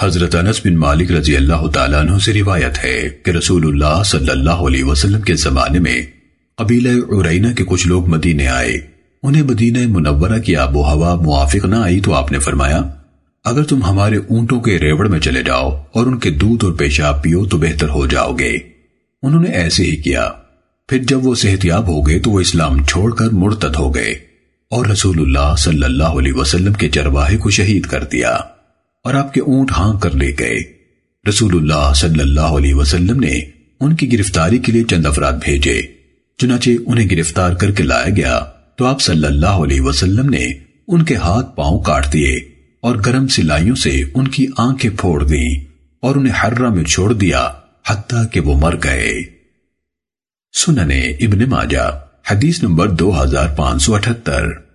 حضرت انس بن مالک رضی اللہ تعالیٰ عنہ سے روایت ہے کہ رسول اللہ صلی اللہ علیہ وسلم کے زمانے میں قبیلہ عرینہ کے کچھ لوگ مدینے آئے۔ انہیں مدینہ منورہ کی آب و ہوا موافق نہ آئی تو آپ نے فرمایا، اگر تم ہمارے اونٹوں کے ریوڑ میں چلے جاؤ اور ان کے دودھ اور پیشاب پیو تو بہتر ہو جاؤ گے انہوں نے ایسے ہی کیا۔ پھر جب وہ صحتیاب ہو گئے تو وہ اسلام چھوڑ کر مرتد ہو گئے اور رسول اللہ صلی اللہ علیہ وسلم کے چرواہے کو شہید کر دیا۔ اور آپ کے اونٹ ہانک کر لے گئے۔ رسول اللہ صلی اللہ علیہ وسلم نے ان کی گرفتاری کے لیے چند افراد بھیجے۔ چنانچہ انہیں گرفتار کر کے لایا گیا تو آپ صلی اللہ علیہ وسلم نے ان کے ہاتھ پاؤں کاٹ دیے اور گرم سلائیوں سے ان کی آنکھیں پھوڑ دیں اور انہیں حرہ میں چھوڑ دیا حتیٰ کہ وہ مر گئے۔ سننے ابن ماجہ، حدیث نمبر دو ہزار پانچ سو اٹھتر۔